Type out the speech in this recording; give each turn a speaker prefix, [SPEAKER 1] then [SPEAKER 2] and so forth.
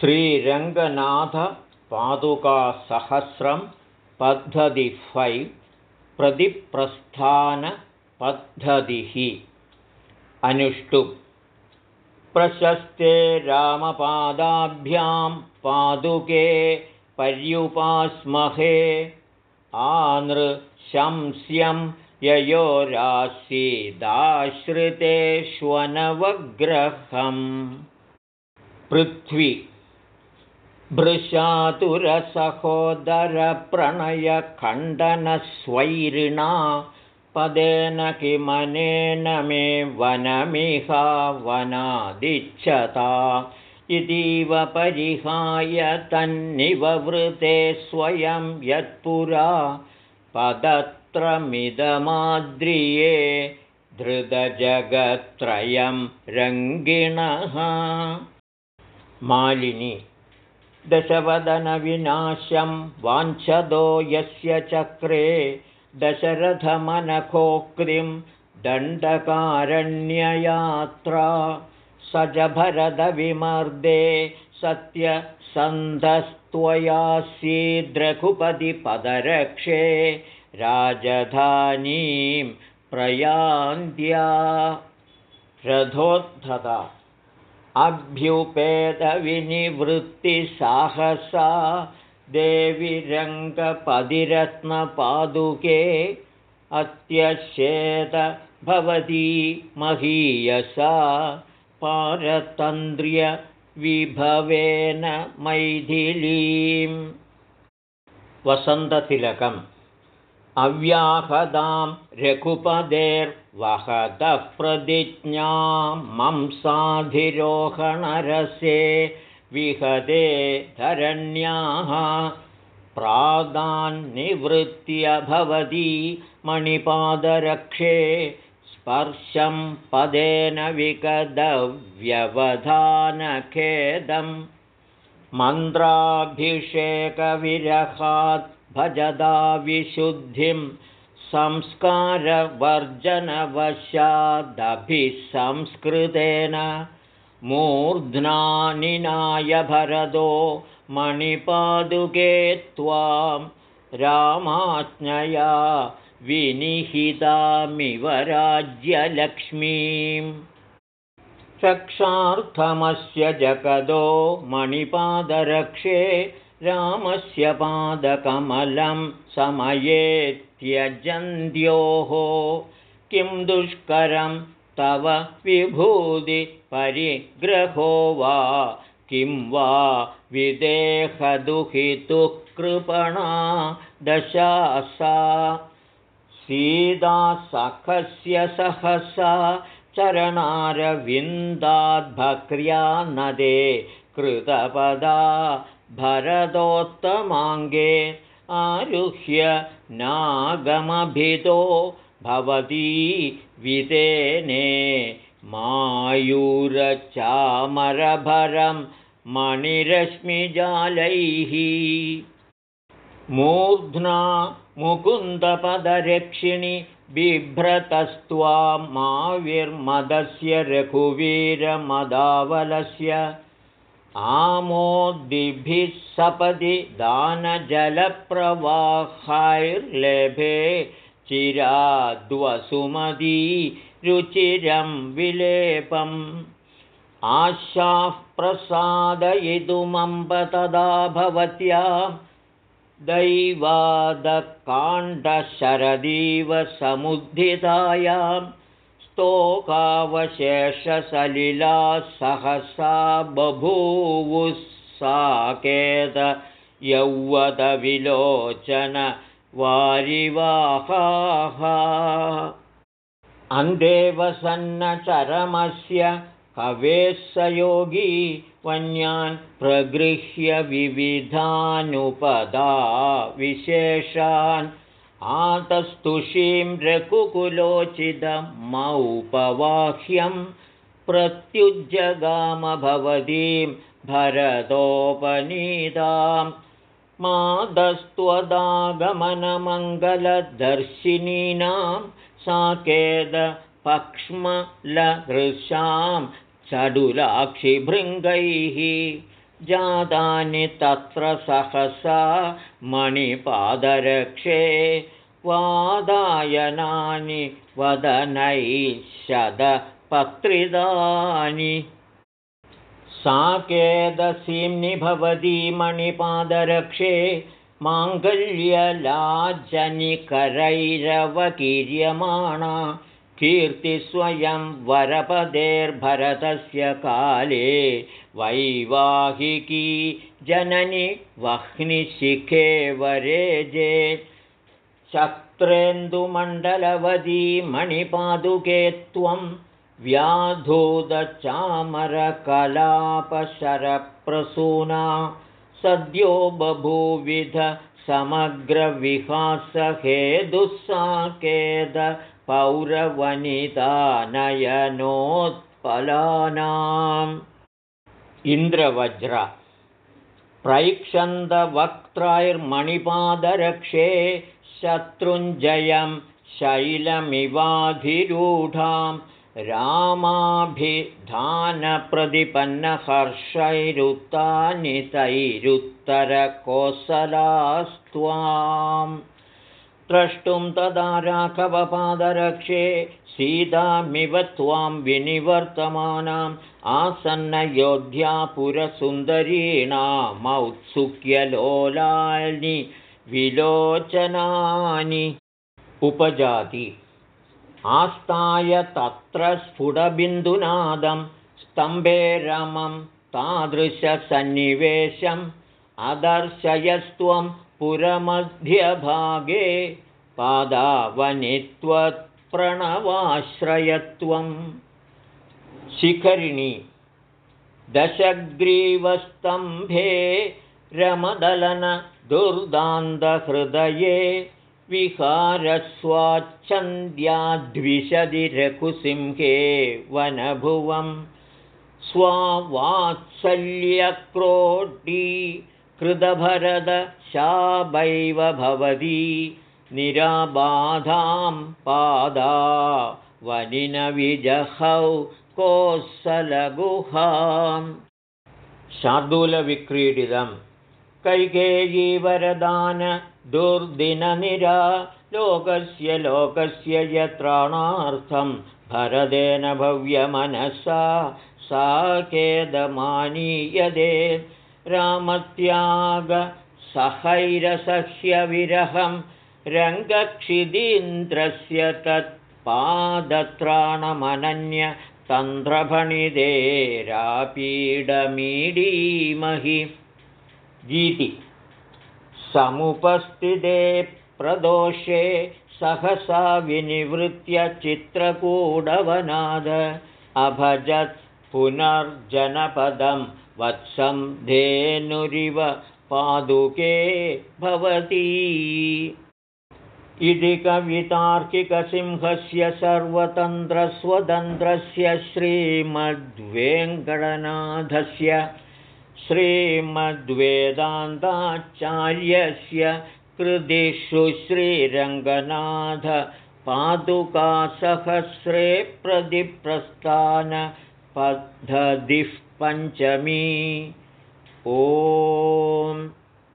[SPEAKER 1] श्रीरङ्गनाथपादुकासहस्रं पद्धति फैव् प्रतिप्रस्थानपद्धतिः। अनुष्टु प्रशस्ते रामपादाभ्यां पादुके पर्युपास्महे। आनृशंस्यं ययोरासीदाश्रितेष्वनवग्रहम्। पृथ्वी भृशातुरसहोदरप्रणयखण्डनस्वैरिणा पदेन किमनेन मे वनमिहा वनादिच्छता इतीव परिहाय तन्निववृते स्वयं यत्पुरा पदत्रमिदमाद्रिये धृतजगत्त्रयं रङ्गिणः। मालिनी दशवदनविनाशं वाञ्छदो यस्य चक्रे दशरथमनखोक्तिं दण्डकारण्ययात्रा स च भरदविमर्दे सत्यसन्धस्त्वयासीद्रघुपतिपदरक्षे राजधानीं प्रयान्त्या। रथोद्धता अभ्युपेदविनिवृत्तिसाहसा देवि रङ्गपदिरत्नपादुके अत्यशेत भवती महीयसा पारतन्द्र्यविभवेन मैथिलीं वसन्ततिलकम् अव्याहदां रघुपदेर्वहतः प्रतिज्ञा मंसाधिरोहणरसे विहदे धरण्याः प्रादान्निवृत्य भवती मणिपादरक्षे स्पर्शं पदेन विकदव्यवधानखेदं। मन्त्राभिषेकविरहात् भजदा विशुद्धिं संस्कारवर्जनवशादभिसंस्कृतेन मूर्ध्नानिनाय भरदो मणिपादुके त्वां रामाज्ञया विनिहितामिव राज्यलक्ष्मीम्। रक्षार्थमस्य जगदो मणिपादरक्षे रामस्य पादकमलं समये त्यजन्त्योः किं दुष्करं तव विभूतिपरिग्रहो वा? किं वा विदेहदुहितुः कृपणा दशासा सीदासखस्य सहसा चरणारविन्दाद्भक्र्या नदे कृतपदा भरतोत्तमाङ्गे आरुह्य नागमभितो भवती वितेने मायूरचामरभरं मणिरश्मिजालैः। मूर्ध्ना मुकुन्दपदरक्षिणि बिभ्रतस्त्वां माविर्मदस्य रघुवीरमदावलस्य आमोदिभिः सपदि दानजलप्रवाहैर्लेभे चिराद्वसुमदी रुचिरं विलेपम्। आशाः प्रसादयितुमम्ब तदा भवत्या दैवादकाण्डशरदीव समुद्धितायां स्तोकावशेषसलिला सहसा बभूवुः साकेत यौवतविलोचन वारिवाहाः। अन्देवसन्नचरमस्य कवेः स योगी वन्यान् प्रगृह्य विविधानुपदा विशेषान् आतस्तुषीं रघुकुलोचितमौपवाह्यं प्रत्युज्जगामभवतीं भरतोपनीतां मादस्त्वदागमनमङ्गलदर्शिनीनां साकेदपक्ष्मलदृशां चडुलाक्षिभृङ्गैः जातानि तत्र सहसा मणिपादरक्षे वादायनानि वदनैः शतपत्रिदानि साकेदसीम्नि भवती मणिपादरक्षे माङ्गल्यलाजनिकरैरवकीर्यमाणा कीर्तिस्वयं वरपदेर्भरतस्य काले वैवाहिकी जननि वह्निशिखे वरेजे शक्त्रेन्दुमण्डलवदी मणिपादुके त्वं व्याधूतचामरकलापशरप्रसूना सद्यो बभूविध समग्रविहासहेदुःसाकेद पौरवनितानयनोत्पलानाम् इन्द्रवज्र प्रैक्षन्दवक्त्रैर्मणिपादरक्षे शत्रुञ्जयं शैलमिवाधिरूढां रामाभिधानप्रतिपन्नहर्षैरुत्तानितैरुत्तरकोसलास्त्वां द्रष्टुं तदा राघवपादरक्षे सीतामिव त्वां विनिवर्तमानाम् आसन्नयोध्यापुरसुन्दरीणामौत्सुक्यलोलानि विलोचनानि उपजाति। आस्ताय तत्र स्फुटबिन्दुनादं स्तम्भे रमं तादृशसन्निवेशम् अदर्शयस्त्वं पुरमध्यभागे पादावनित्वत्प्रणवाश्रयत्वं शिखरिणी दशग्रीवस्तम्भे रमदलनदुर्दान्तहृदये विहारस्वाच्छन्द्याद्विषदिरघुसिंहे वनभुवं स्वावात्सल्यक्रोडी कृतभरदशाभैव भवती निराबाधां पादा वनिनविजहौ कोसलगुहाम्। शार्दूलविक्रीडितं कैकेयीवरदानदुर्दिननिरा लोकस्य लोकस्य यत्राणार्थं भरदेन भव्यमनसा साकेदमानीयदे रामत्यागसहैरसह्यविरहं रङ्गक्षिदीन्द्रस्य तत्पादत्राणमनन्य तन्ध्रफणिदेरापीडमीडीमहि गीति। समुपस्थिते प्रदोषे सहसा विनिवृत्य चित्रकूडवनाद अभजत् पुनर्जनपदं वत्सं धेनुरिव पादुके भवती। इति कवितार्किकसिंहस्य सर्वतन्त्रस्वतन्त्रस्य श्रीमद्वेङ्कटनाथस्य श्रीमद्वेदान्ताचार्यस्य कृतिषु श्रीरङ्गनाथपादुकासहस्रे प्रतिप्रस्थानपद्धतिः पञ्चमी। ॐ